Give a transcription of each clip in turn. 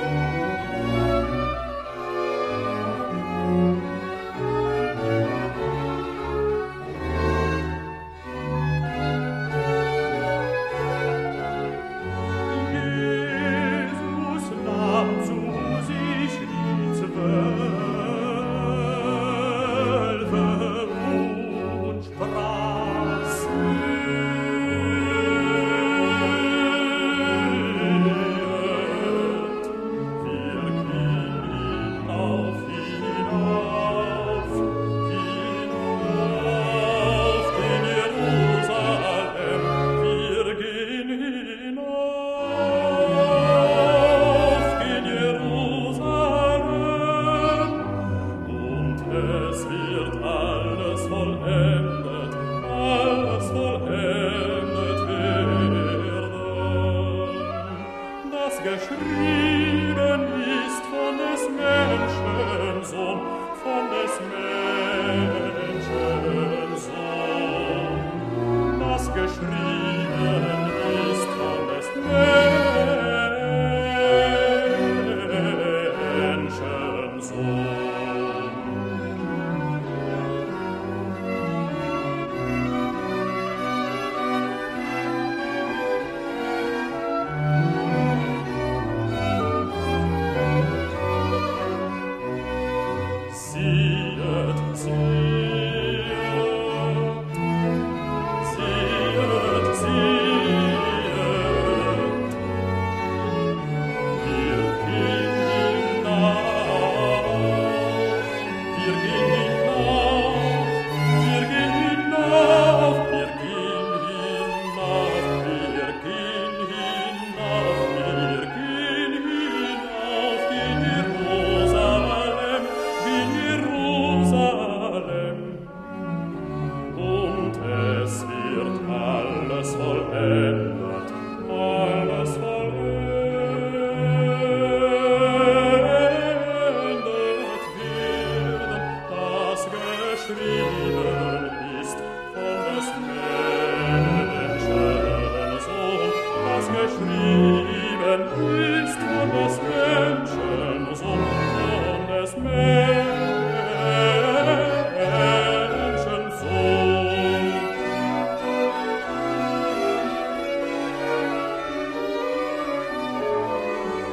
Jesus, zu sich nichts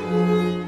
Música